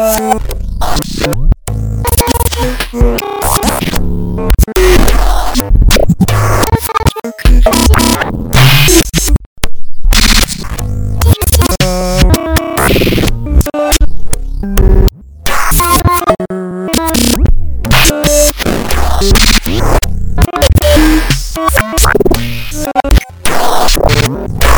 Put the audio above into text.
Bye. Thank you.